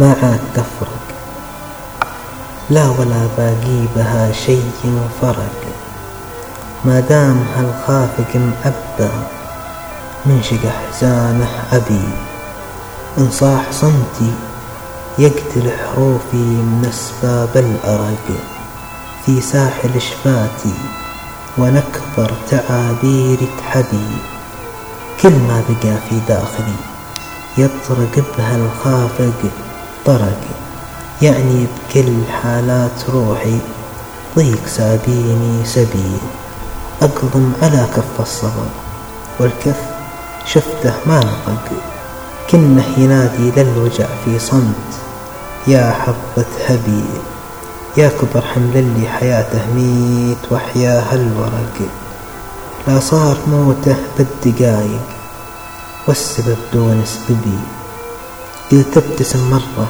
ما عاد تفرق. لا ولا باقي بها شي فرق. ما دام هالخافق معبى من شق أحزانه عبي إن صاح صمتي يقتل حروفي من أسباب الأرق. في ساحل شفاتي ونكبر تعابير تحبي. كل ما بقى في داخلي يطرق بها الخافق طرق يعني بكل حالات روحي. ضيق سابيني سبيل أقضم على كف الصبر. والكف شفته ما نطق كنه ينادي للوجع في صمت. يا حبة هبي يا كبر حمل اللي حياته ميت وحياه الورق لا صار موته بالدقايق والسبب دون سببي. قلت ابتسم مرة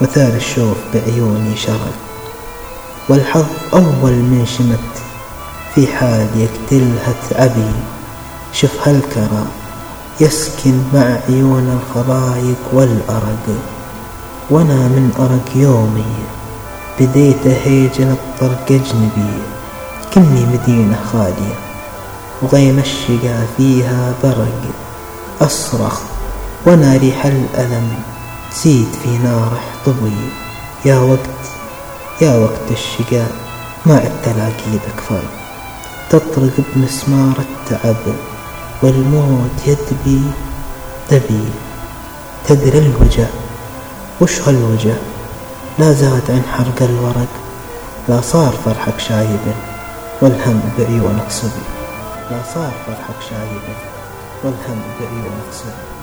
وثار الشوف بعيوني شرق والحظ أول من شمت في حال يقتلها تعبي شوف هالكرى يسكن مع عيون الخلايق والأرق وأنا من أرق يومي بديت أهيج الطرق أجنبي. كني مدينة خالية وغيم الشقا فيها برق أصرخ وأنا ريح الألم تزيد في نار حطبي يا وقت يا وقت الشقاء ما عدت تلاقي لك فرق تطرق بمسمار التعب والموت يدبي دبي. تدري الوجع وش هالوجع لا زاد عن حرق الورق لا صار فرحك شايب والهم بعيونك صبي لا صار فرحك شايب والهم بعيونك صبي